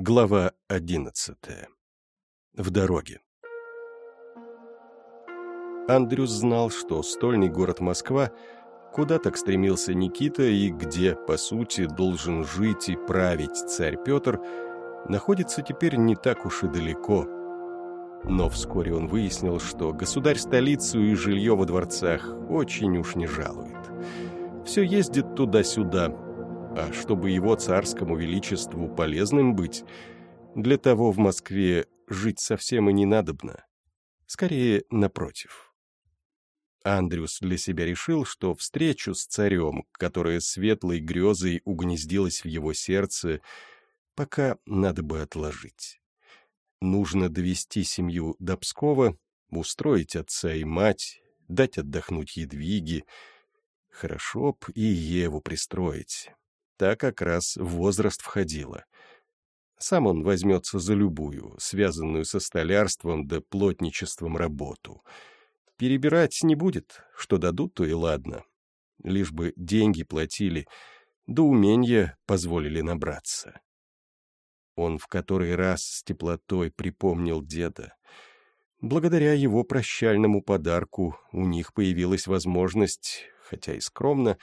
Глава одиннадцатая. В дороге. Андрюс знал, что стольный город Москва, куда так стремился Никита и где, по сути, должен жить и править царь Петр, находится теперь не так уж и далеко. Но вскоре он выяснил, что государь столицу и жилье во дворцах очень уж не жалует. Все ездит туда-сюда, а чтобы его царскому величеству полезным быть, для того в Москве жить совсем и не надобно. Скорее, напротив. Андрюс для себя решил, что встречу с царем, которая светлой грезой угнездилась в его сердце, пока надо бы отложить. Нужно довести семью до Пскова, устроить отца и мать, дать отдохнуть Едвиге, хорошо б и Еву пристроить, та как раз в возраст входила. Сам он возьмется за любую, связанную со столярством да плотничеством работу. Перебирать не будет, что дадут, то и ладно. Лишь бы деньги платили, да умения позволили набраться. Он в который раз с теплотой припомнил деда. Благодаря его прощальному подарку у них появилась возможность, хотя и скромно,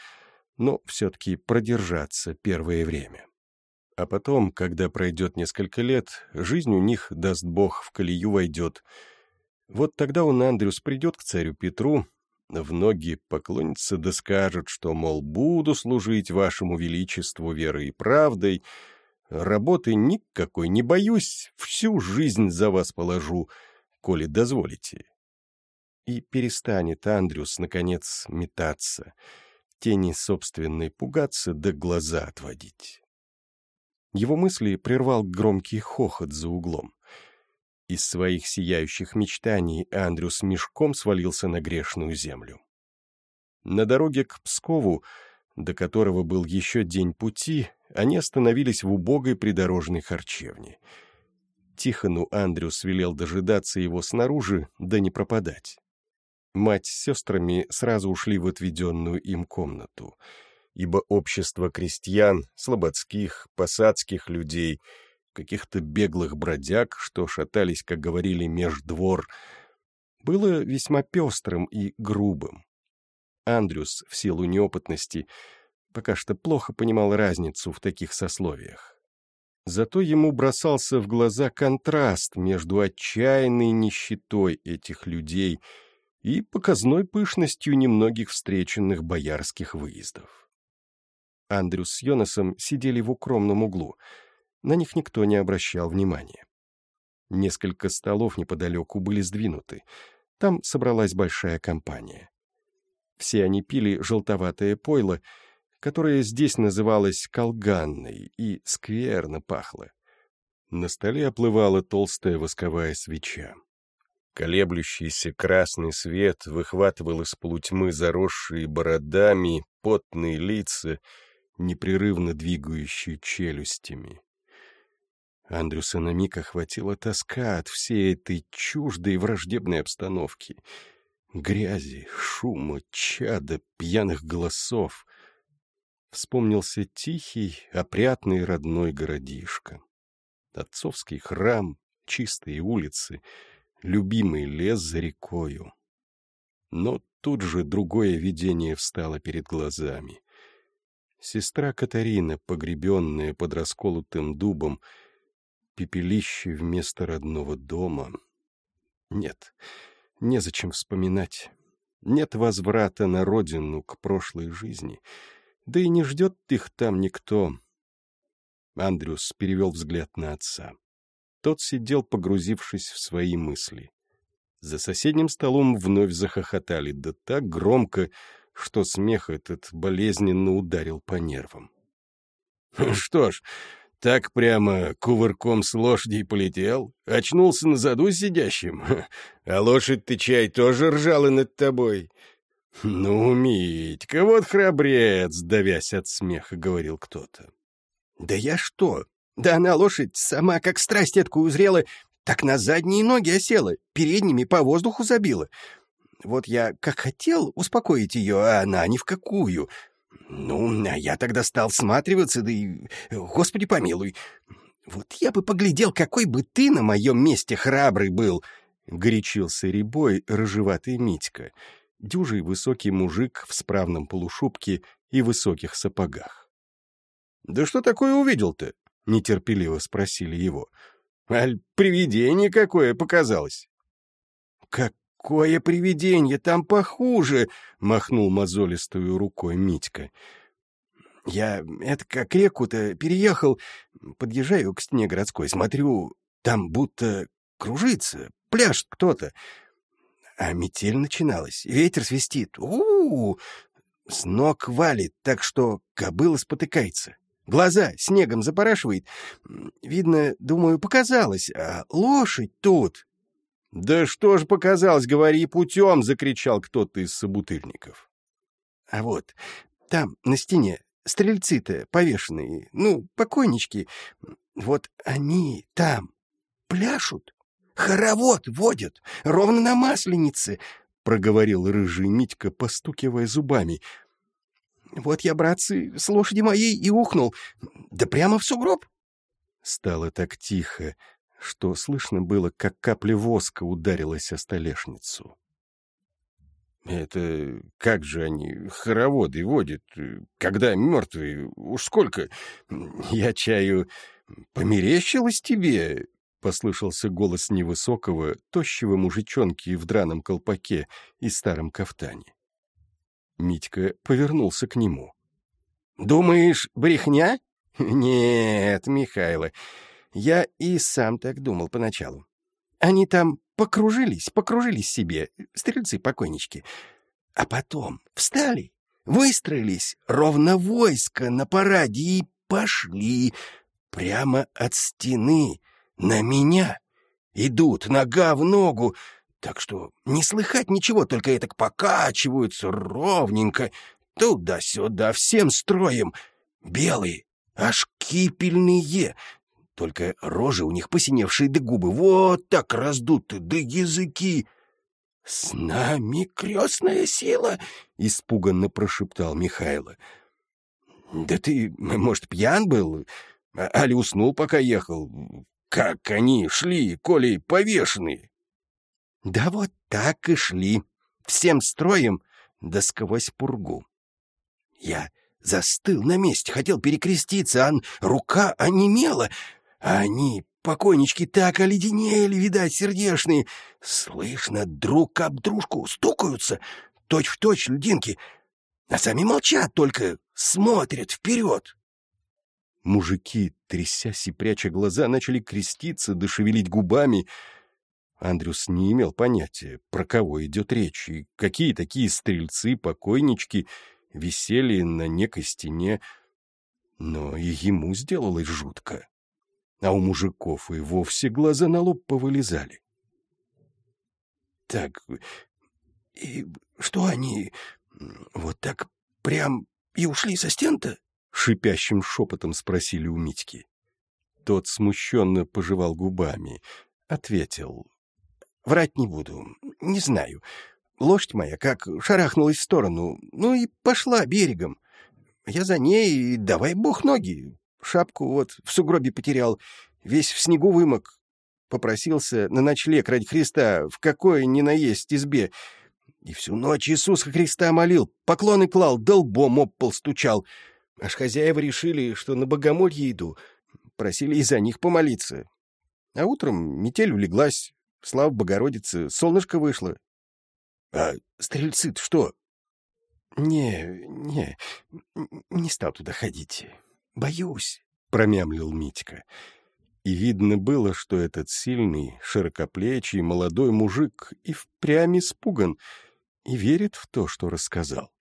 но все-таки продержаться первое время. А потом, когда пройдет несколько лет, жизнь у них, даст Бог, в колею войдет. Вот тогда он, Андрюс, придет к царю Петру, в ноги поклонится да скажет, что, мол, буду служить вашему величеству верой и правдой, работы никакой не боюсь, всю жизнь за вас положу, коли дозволите. И перестанет Андрюс, наконец, метаться — тени собственной пугаться да глаза отводить. Его мысли прервал громкий хохот за углом. Из своих сияющих мечтаний Андрюс мешком свалился на грешную землю. На дороге к Пскову, до которого был еще день пути, они остановились в убогой придорожной харчевне. Тихону Андрюс велел дожидаться его снаружи, да не пропадать. Мать с сестрами сразу ушли в отведенную им комнату, ибо общество крестьян, слободских, посадских людей, каких-то беглых бродяг, что шатались, как говорили, меж двор, было весьма пестрым и грубым. Андрюс, в силу неопытности, пока что плохо понимал разницу в таких сословиях. Зато ему бросался в глаза контраст между отчаянной нищетой этих людей — и показной пышностью немногих встреченных боярских выездов. Андрюс с Йонасом сидели в укромном углу. На них никто не обращал внимания. Несколько столов неподалеку были сдвинуты. Там собралась большая компания. Все они пили желтоватое пойло, которое здесь называлось колганной и скверно пахло. На столе оплывала толстая восковая свеча. Колеблющийся красный свет выхватывал из полутьмы заросшие бородами, потные лица, непрерывно двигающие челюстями. Андрюса на миг охватила тоска от всей этой чуждой враждебной обстановки. Грязи, шума, чада, пьяных голосов. Вспомнился тихий, опрятный родной городишко. Отцовский храм, чистые улицы — любимый лес за рекою. Но тут же другое видение встало перед глазами. Сестра Катарина, погребенная под расколотым дубом, пепелище вместо родного дома. Нет, незачем вспоминать. Нет возврата на родину к прошлой жизни. Да и не ждет их там никто. Андрюс перевел взгляд на отца. Тот сидел, погрузившись в свои мысли. За соседним столом вновь захохотали, да так громко, что смех этот болезненно ударил по нервам. «Что ж, так прямо кувырком с лошади полетел, очнулся на заду сидящим, а лошадь ты чай тоже ржала над тобой». «Ну, Митька, вот храбрец!» — давясь от смеха, говорил кто-то. «Да я что? Да она лошадь сама как страсть этку узрела, так на задние ноги осела, передними по воздуху забила. Вот я как хотел успокоить ее, а она ни в какую. Ну, а я тогда стал всматриваться, да и... Господи помилуй. Вот я бы поглядел, какой бы ты на моем месте храбрый был!» — горячился рябой рыжеватый Митька, дюжий высокий мужик в справном полушубке и высоких сапогах. «Да что такое увидел-то?» — нетерпеливо спросили его. «Аль, привидение какое показалось!» «Какое привидение! Там похуже!» — махнул мозолистую рукой Митька. «Я это как реку-то переехал, подъезжаю к стене городской, смотрю, там будто кружится, пляшет кто-то. А метель начиналась, ветер свистит. у у, -у! С ног валит, так что кобыла спотыкается. Глаза снегом запорашивает. Видно, думаю, показалось, а лошадь тут. «Да что ж показалось, говори путем!» — закричал кто-то из собутыльников. А вот, там, на стене, стрельцы-то повешенные, ну, покойнички, вот они там пляшут, хоровод водят, ровно на масленице, — проговорил рыжий Митька, постукивая зубами. Вот я, братцы, с лошади моей и ухнул, да прямо в сугроб. Стало так тихо, что слышно было, как капля воска ударилась о столешницу. «Это как же они хороводы водят, когда мертвые? Уж сколько? Я чаю, померещилось тебе?» — послышался голос невысокого, тощего мужичонки в драном колпаке и старом кафтане. Митька повернулся к нему. «Думаешь, брехня? Нет, Михайло, я и сам так думал поначалу. Они там покружились, покружились себе, стрельцы-покойнички. А потом встали, выстроились, ровно войско на параде и пошли прямо от стены на меня. Идут нога в ногу, так что не слыхать ничего, только это покачиваются ровненько, туда-сюда, всем строем. Белые, аж кипельные, только рожи у них посиневшие, да губы вот так раздуты, да языки. — С нами крестная сила! — испуганно прошептал Михайло. — Да ты, может, пьян был? А, али уснул, пока ехал? Как они шли, коли повешенные? — Да вот так и шли, всем строем, да сквозь пургу. Я застыл на месте, хотел перекреститься, а рука онемела — а они, покойнички, так оледенели, видать, сердешные. Слышно, друг об дружку стукаются, точь-в-точь льдинки, а сами молчат, только смотрят вперед. Мужики, трясясь и пряча глаза, начали креститься, дошевелить губами. Андрюс не имел понятия, про кого идет речь, и какие такие стрельцы, покойнички висели на некой стене. Но и ему сделалось жутко а у мужиков и вовсе глаза на лоб повылезали. — Так, и что они вот так прям и ушли со стен-то? — шипящим шепотом спросили у Митьки. Тот смущенно пожевал губами, ответил. — Врать не буду, не знаю. Лошадь моя как шарахнулась в сторону, ну и пошла берегом. Я за ней, и давай бог ноги, Шапку вот в сугробе потерял, весь в снегу вымок. Попросился на ночлег ради Христа, в какой ни наесть избе. И всю ночь Иисуса Христа молил, поклоны клал, долбом об пол стучал. Аж хозяева решили, что на богомолье иду. Просили и за них помолиться. А утром метель улеглась, слава Богородице, солнышко вышло. — А стрельцы что? — Не, не, не стал туда ходить. «Боюсь», — промямлил Митька. И видно было, что этот сильный, широкоплечий, молодой мужик и впрямь испуган и верит в то, что рассказал.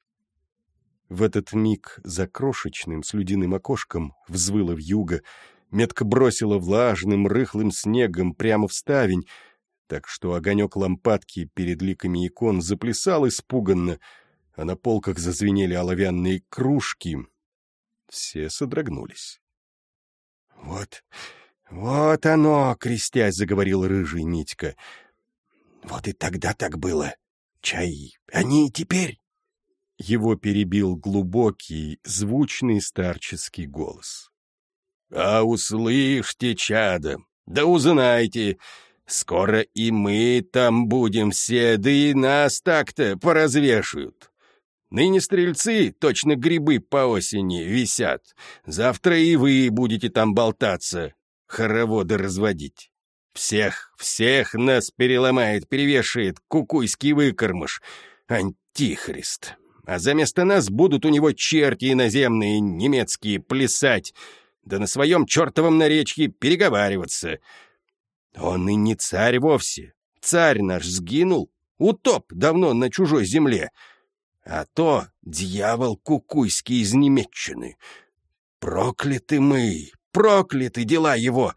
В этот миг за крошечным слюдяным окошком взвыла вьюга, метко бросила влажным, рыхлым снегом прямо в ставень, так что огонек лампадки перед ликами икон заплясал испуганно, а на полках зазвенели оловянные кружки, все содрогнулись. — Вот, вот оно, — крестясь, заговорил рыжий Митька. — Вот и тогда так было. Чай, они и теперь. Его перебил глубокий, звучный старческий голос. — А услышьте, чада, да узнайте, скоро и мы там будем все, да и нас так-то поразвешают. Ныне стрельцы, точно грибы по осени, висят. Завтра и вы будете там болтаться, хороводы разводить. Всех, всех нас переломает, перевешает кукуйский выкормыш. Антихрист. А заместо нас будут у него черти иноземные, немецкие, плясать, да на своем чертовом наречье переговариваться. Он и не царь вовсе. Царь наш сгинул, утоп давно на чужой земле. А то дьявол кукуйский из Немеччины. Прокляты мы, прокляты дела его,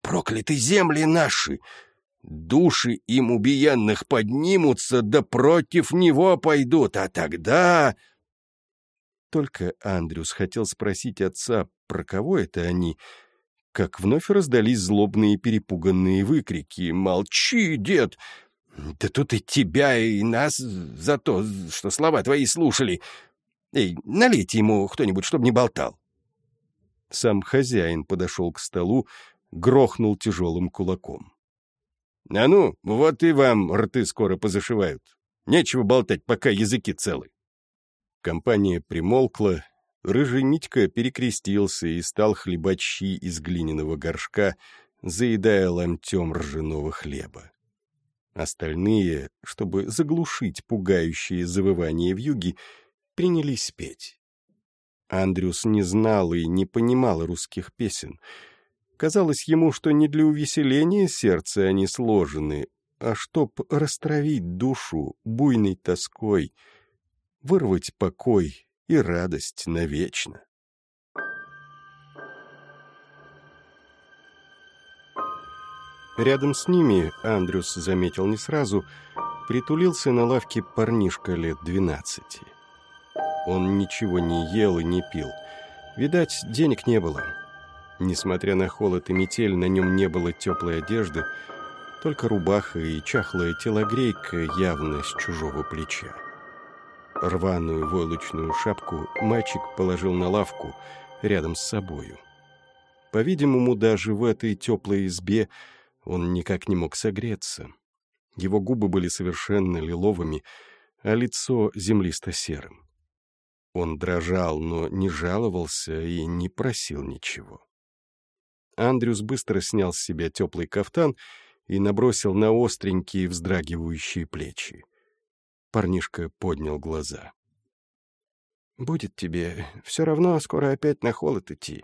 прокляты земли наши. Души им убиенных поднимутся, да против него пойдут, а тогда... Только Андрюс хотел спросить отца, про кого это они, как вновь раздались злобные перепуганные выкрики. «Молчи, дед! Да тут и тебя, и нас за то, что слова твои слушали. Эй, налейте ему кто-нибудь, чтобы не болтал». Сам хозяин подошел к столу, грохнул тяжелым кулаком. «А ну, вот и вам рты скоро позашивают. Нечего болтать, пока языки целы». Компания примолкла, рыжий Митька перекрестился и стал хлебать из глиняного горшка, заедая ломтем ржаного хлеба. Остальные, чтобы заглушить пугающее завывание вьюги, принялись петь. Андрюс не знал и не понимал русских песен. Казалось ему, что не для увеселения сердца они сложены, а чтоб растравить душу буйной тоской, вырвать покой и радость навечно. Рядом с ними, Андрюс заметил не сразу, притулился на лавке парнишка лет двенадцати. Он ничего не ел и не пил. Видать, денег не было. Несмотря на холод и метель, на нем не было теплой одежды, только рубаха и чахлая телогрейка явно с чужого плеча. Рваную войлочную шапку мальчик положил на лавку рядом с собою. По-видимому, даже в этой теплой избе он никак не мог согреться. Его губы были совершенно лиловыми, а лицо землисто-серым. Он дрожал, но не жаловался и не просил ничего. Андрюс быстро снял с себя теплый кафтан и набросил на остренькие вздрагивающие плечи. Парнишка поднял глаза. «Будет тебе. Все равно скоро опять на холод идти».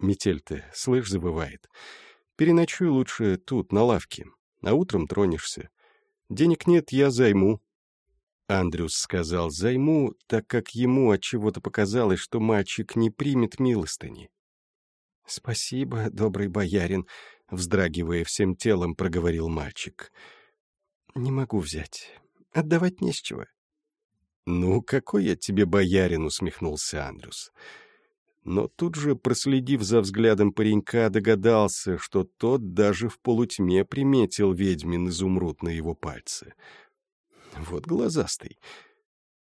«Метель-то, слышь, забывает. Переночуй лучше тут, на лавке, а утром тронешься. Денег нет, я займу». Андрюс сказал «займу», так как ему от чего то показалось, что мальчик не примет милостыни. «Спасибо, добрый боярин», — вздрагивая всем телом, проговорил мальчик. «Не могу взять. Отдавать не с чего». «Ну, какой я тебе боярин?» — усмехнулся Андрюс. Но тут же, проследив за взглядом паренька, догадался, что тот даже в полутьме приметил ведьмин изумруд на его пальце. Вот глазастый.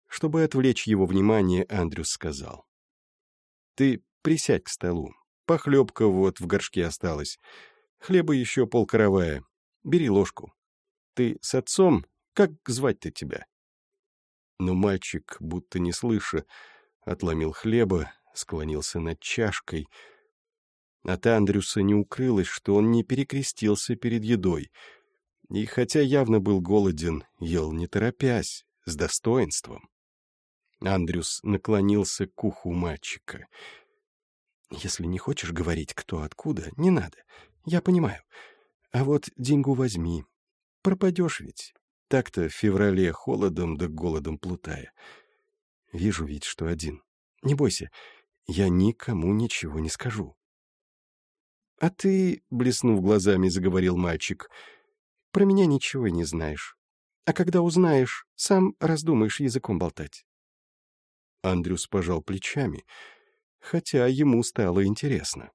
Чтобы отвлечь его внимание, Андрюс сказал. «Ты присядь к столу. Похлебка вот в горшке осталась. Хлеба еще полкоровая. Бери ложку. Ты с отцом как звать-то тебя?» Но мальчик, будто не слыша, отломил хлеба, склонился над чашкой. От Андрюса не укрылось, что он не перекрестился перед едой. И хотя явно был голоден, ел не торопясь, с достоинством. Андрюс наклонился к уху мальчика. «Если не хочешь говорить, кто откуда, не надо. Я понимаю. А вот деньгу возьми. Пропадешь ведь. Так-то в феврале холодом да голодом плутая. Вижу ведь, что один. Не бойся, я никому ничего не скажу. — А ты, — блеснув глазами, заговорил мальчик, — про меня ничего не знаешь. А когда узнаешь, сам раздумаешь языком болтать. Андрюс пожал плечами, хотя ему стало интересно.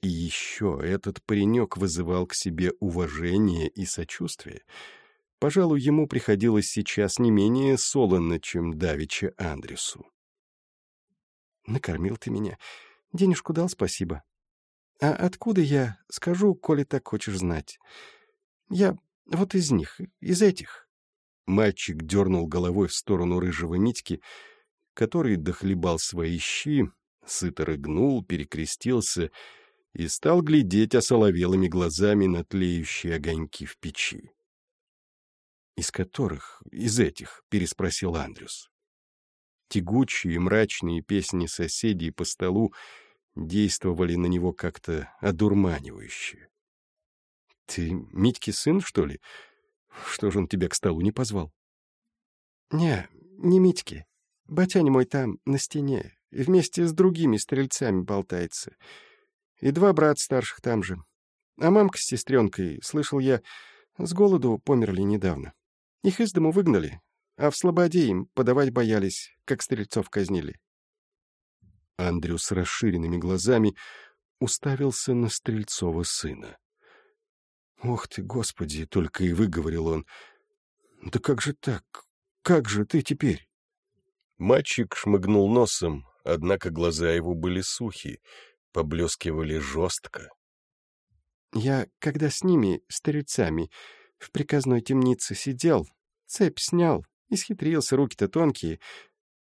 И еще этот паренек вызывал к себе уважение и сочувствие — Пожалуй, ему приходилось сейчас не менее солоно, чем давеча Андрюсу. «Накормил ты меня. Денежку дал, спасибо. А откуда я, скажу, коли так хочешь знать. Я вот из них, из этих. Мальчик дернул головой в сторону рыжего Митьки, который дохлебал свои щи, сыто рыгнул, перекрестился и стал глядеть осоловелыми глазами на тлеющие огоньки в печи. «Из которых? Из этих?» — переспросил Андрюс. Тягучие мрачные песни соседей по столу действовали на него как-то одурманивающе. «Ты Митьки сын, что ли? Что же он тебя к столу не позвал?» «Не, не Митьки. Батянь мой там, на стене, вместе с другими стрельцами болтается. И два брата старших там же. А мамка с сестренкой, слышал я, с голоду померли недавно. Их из дому выгнали, а в Слободе им подавать боялись, как стрельцов казнили. Андрю с расширенными глазами уставился на Стрельцова сына. «Ох ты, Господи!» — только и выговорил он. «Да как же так? Как же ты теперь?» Мальчик шмыгнул носом, однако глаза его были сухи, поблескивали жестко. «Я, когда с ними, старицами, в приказной темнице сидел, цепь снял, исхитрился, руки-то тонкие».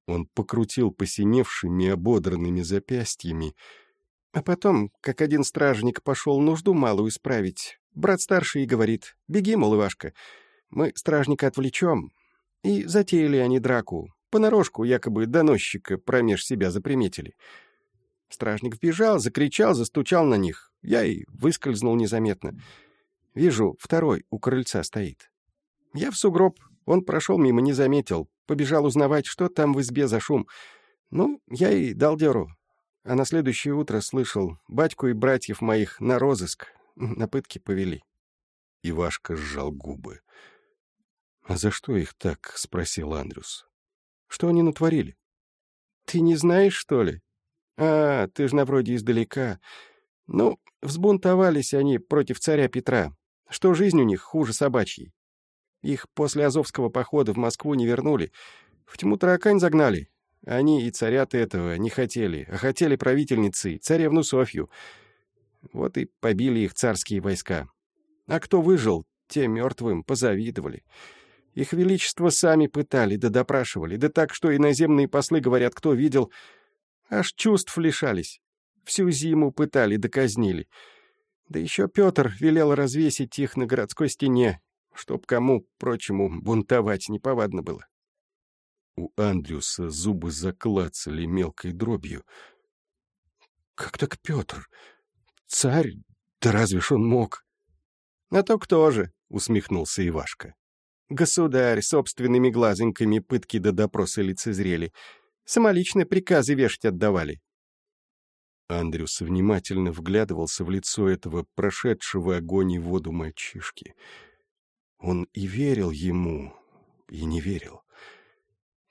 Он покрутил посиневшими, ободранными запястьями. А потом, как один стражник пошел нужду малую исправить, Брат старший и говорит, беги, мол, Ивашка, мы стражника отвлечем. И затеяли они драку. Понарошку якобы доносчика промеж себя заприметили. Стражник вбежал, закричал, застучал на них. Я и выскользнул незаметно. Вижу, второй у крыльца стоит. Я в сугроб, он прошел мимо, не заметил. Побежал узнавать, что там в избе за шум. Ну, я и дал дёру. А на следующее утро слышал, батьку и братьев моих на розыск, на пытки повели. Ивашка сжал губы. — А за что их так? — спросил Андрюс. — Что они натворили? — Ты не знаешь, что ли? А, ты ж на вроде издалека. Ну, взбунтовались они против царя Петра, что жизнь у них хуже собачьей. Их после Азовского похода в Москву не вернули, в тьму таракань загнали. Они и царя-то этого не хотели, а хотели правительницы, царевну Софью — вот и побили их царские войска. А кто выжил, те мертвым позавидовали. Их величество сами пытали, да допрашивали, да так, что иноземные послы говорят, кто видел, аж чувств лишались. Всю зиму пытали да. Да еще Петр велел развесить их на городской стене, чтоб кому, прочему, бунтовать неповадно было. У Андрюса зубы заклацали мелкой дробью. «Как так Петр? Царь? Да разве ж он мог? — А то кто же? — усмехнулся Ивашка. Государь собственными глазеньками пытки до допроса лицезрели. Самоличные приказы вешать отдавали. Андрюс внимательно вглядывался в лицо этого прошедшего огонь и воду мальчишки. Он и верил ему, и не верил.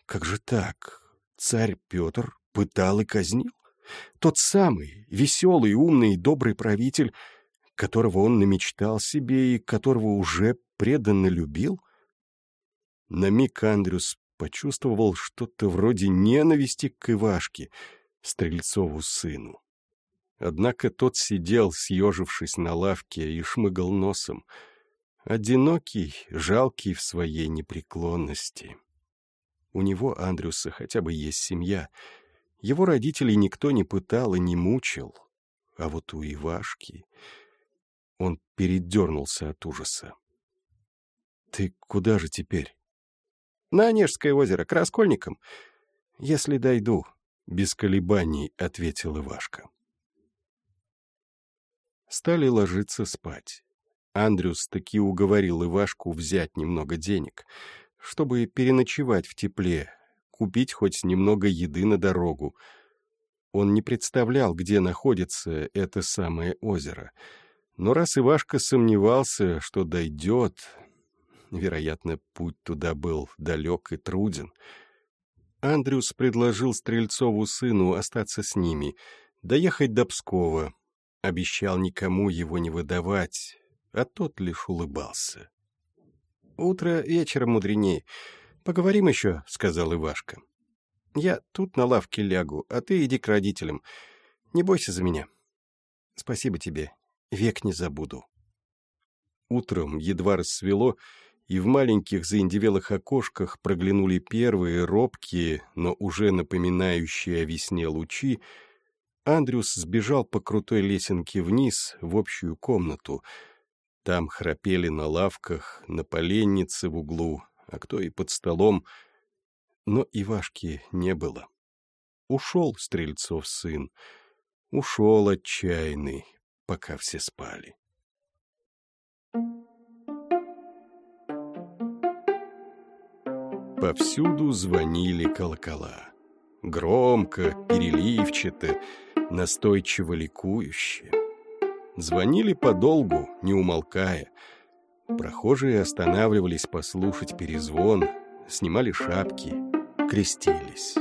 Как же так? Царь Петр пытал и казнил? Тот самый, веселый, умный и добрый правитель, которого он намечтал себе и которого уже преданно любил? На миг Андрюс почувствовал что-то вроде ненависти к Ивашке, Стрельцову сыну. Однако тот сидел, съежившись на лавке, и шмыгал носом. Одинокий, жалкий в своей непреклонности. У него, Андрюса, хотя бы есть семья — его родителей никто не пытал и не мучил. А вот у Ивашки... Он передернулся от ужаса. «Ты куда же теперь?» «На Онежское озеро, к Раскольникам. Если дойду», — без колебаний ответил Ивашка. Стали ложиться спать. Андрюс таки уговорил Ивашку взять немного денег, чтобы переночевать в тепле, купить хоть немного еды на дорогу. Он не представлял, где находится это самое озеро. Но раз Ивашка сомневался, что дойдет, вероятно, путь туда был далек и труден, Андрюс предложил Стрельцову сыну остаться с ними, доехать до Пскова, обещал никому его не выдавать, а тот лишь улыбался. «Утро вечером мудренее. «Поговорим еще», — сказал Ивашка. «Я тут на лавке лягу, а ты иди к родителям. Не бойся за меня. Спасибо тебе. Век не забуду. Утром едва рассвело, и в маленьких заиндевелых окошках проглянули первые робкие, но уже напоминающие о весне лучи, Андрюс сбежал по крутой лесенке вниз, в общую комнату. Там храпели на лавках, на поленнице в углу, а кто и под столом. Но Ивашки не было. Ушел Стрельцов сын, ушел отчаянный, пока все спали. Повсюду звонили колокола. Громко, переливчато, настойчиво ликующе. Звонили подолгу, не умолкая. Прохожие останавливались послушать перезвон, снимали шапки, крестились.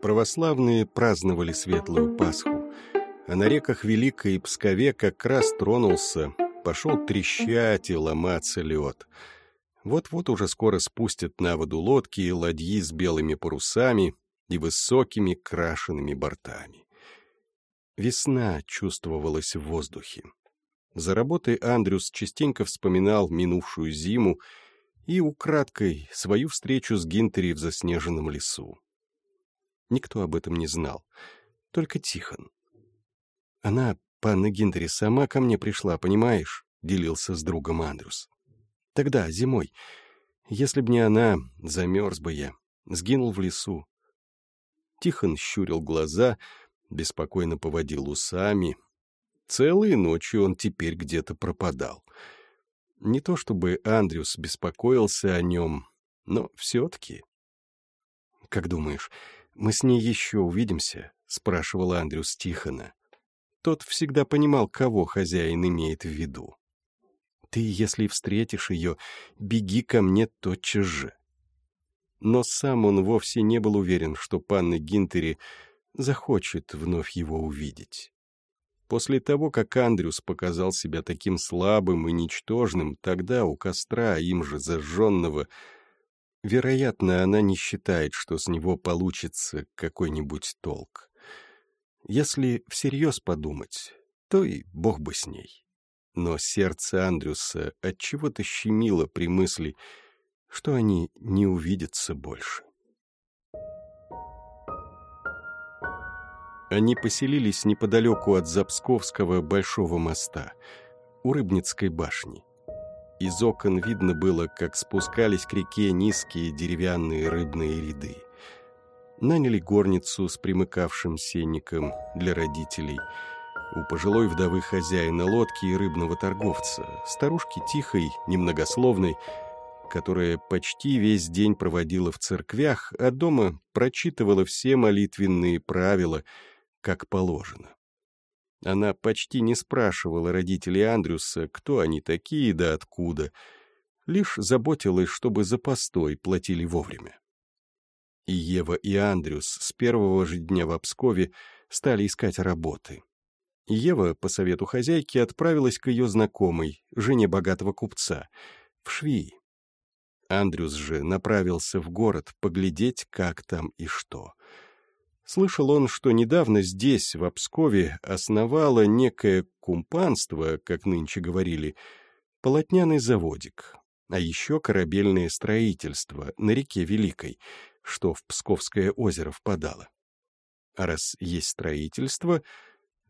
Православные праздновали Светлую Пасху, а на реках Великой и Пскове как раз тронулся, пошел трещать и ломаться лед — вот-вот уже скоро спустят на воду лодки и ладьи с белыми парусами и высокими крашенными бортами. Весна чувствовалась в воздухе. За работой Андрюс частенько вспоминал минувшую зиму и украдкой свою встречу с Гинтери в заснеженном лесу. Никто об этом не знал, только Тихон. «Она, панна Гинтери, сама ко мне пришла, понимаешь?» — делился с другом Андрюс. Тогда, зимой. Если б не она, замерз бы я, сгинул в лесу. Тихон щурил глаза, беспокойно поводил усами. Целые ночи он теперь где-то пропадал. Не то чтобы Андрюс беспокоился о нем, но все-таки... — Как думаешь, мы с ней еще увидимся? — спрашивал Андрюс Тихона. Тот всегда понимал, кого хозяин имеет в виду. Ты, если встретишь ее, беги ко мне тотчас же. Но сам он вовсе не был уверен, что панна Гинтери захочет вновь его увидеть. После того, как Андрюс показал себя таким слабым и ничтожным, тогда у костра, им же зажженного, вероятно, она не считает, что с него получится какой-нибудь толк. Если всерьез подумать, то и бог бы с ней но сердце Андрюса отчего-то щемило при мысли, что они не увидятся больше. Они поселились неподалеку от Запсковского большого моста, у Рыбницкой башни. Из окон видно было, как спускались к реке низкие деревянные рыбные ряды. Наняли горницу с примыкавшим сенником для родителей – у пожилой вдовы хозяина лодки и рыбного торговца, старушки тихой, немногословной, которая почти весь день проводила в церквях, а дома прочитывала все молитвенные правила, как положено. Она почти не спрашивала родителей Андрюса, кто они такие да откуда, лишь заботилась, чтобы за постой платили вовремя. И Ева и Андрюс с первого же дня в Обскове стали искать работы. Ева, по совету хозяйки, отправилась к ее знакомой, жене богатого купца, в Швии. Андрюс же направился в город поглядеть, как там и что. Слышал он, что недавно здесь, в Обскове, основало некое кумпанство, как нынче говорили, полотняный заводик, а еще корабельное строительство на реке Великой, что в Псковское озеро впадало. А раз есть строительство —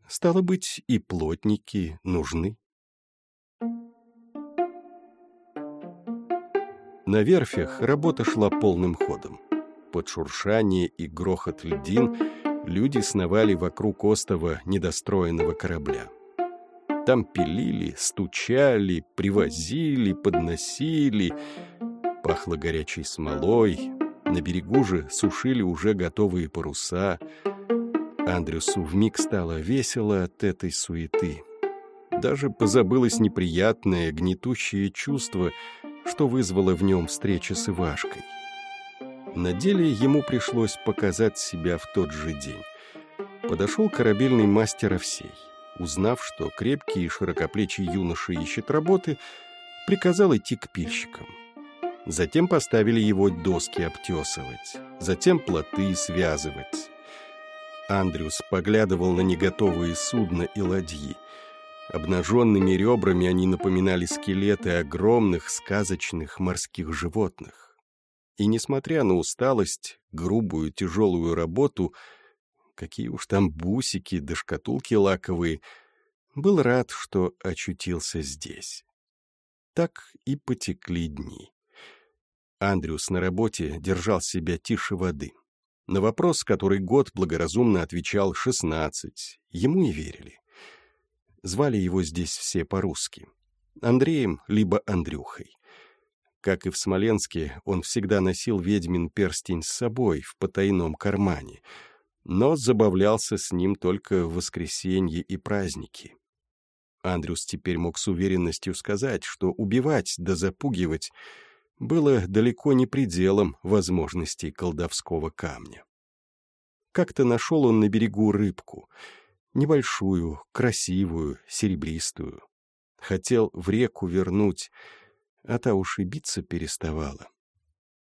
Стало быть, и плотники нужны. На верфях работа шла полным ходом. Под шуршание и грохот льдин люди сновали вокруг остова недостроенного корабля. Там пилили, стучали, привозили, подносили. Пахло горячей смолой. На берегу же сушили уже готовые паруса — Андрюсу вмиг стало весело от этой суеты. Даже позабылось неприятное, гнетущее чувство, что вызвало в нем встреча с Ивашкой. На деле ему пришлось показать себя в тот же день. Подошел корабельный мастер Овсей. Узнав, что крепкий и широкоплечий юноша ищет работы, приказал идти к пильщикам. Затем поставили его доски обтесывать, затем плоты связывать. Андрюс поглядывал на неготовые судна и ладьи. Обнаженными ребрами они напоминали скелеты огромных сказочных морских животных. И, несмотря на усталость, грубую тяжелую работу, какие уж там бусики да шкатулки лаковые, был рад, что очутился здесь. Так и потекли дни. Андрюс на работе держал себя тише воды. На вопрос, который год благоразумно отвечал «шестнадцать», ему и верили. Звали его здесь все по-русски. Андреем либо Андрюхой. Как и в Смоленске, он всегда носил ведьмин перстень с собой в потайном кармане, но забавлялся с ним только в воскресенье и праздники. Андрюс теперь мог с уверенностью сказать, что убивать да запугивать было далеко не пределом возможностей колдовского камня. Как-то нашел он на берегу рыбку — Небольшую, красивую, серебристую. Хотел в реку вернуть, а та уж и биться переставала.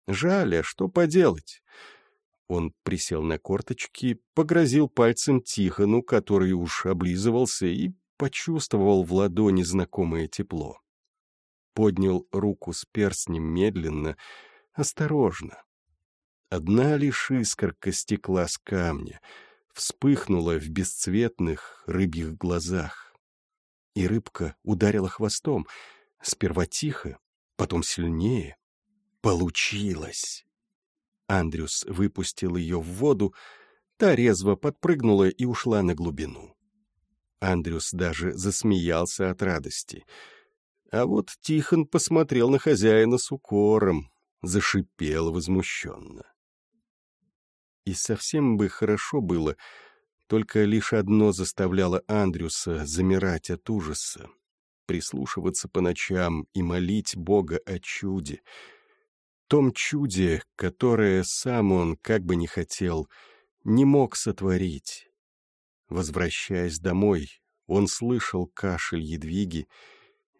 Жаль, а что поделать? Он присел на корточки, погрозил пальцем Тихону, который уж облизывался, и почувствовал в ладони знакомое тепло. Поднял руку с перстнем медленно, осторожно. Одна лишь искорка стекла с камня — вспыхнула в бесцветных рыбьих глазах. И рыбка ударила хвостом, сперва тихо, потом сильнее. Получилось! Андрюс выпустил ее в воду, та резво подпрыгнула и ушла на глубину. Андрюс даже засмеялся от радости. А вот Тихон посмотрел на хозяина с укором, зашипел возмущенно. И совсем бы хорошо было, только лишь одно заставляло Андрюса замирать от ужаса, прислушиваться по ночам и молить Бога о чуде, том чуде, которое сам он, как бы не хотел, не мог сотворить. Возвращаясь домой, он слышал кашель едвиги,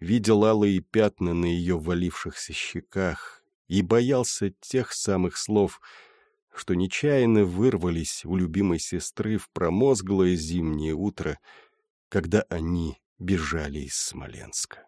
видел алые пятна на ее валившихся щеках и боялся тех самых слов — что нечаянно вырвались у любимой сестры в промозглое зимнее утро, когда они бежали из Смоленска.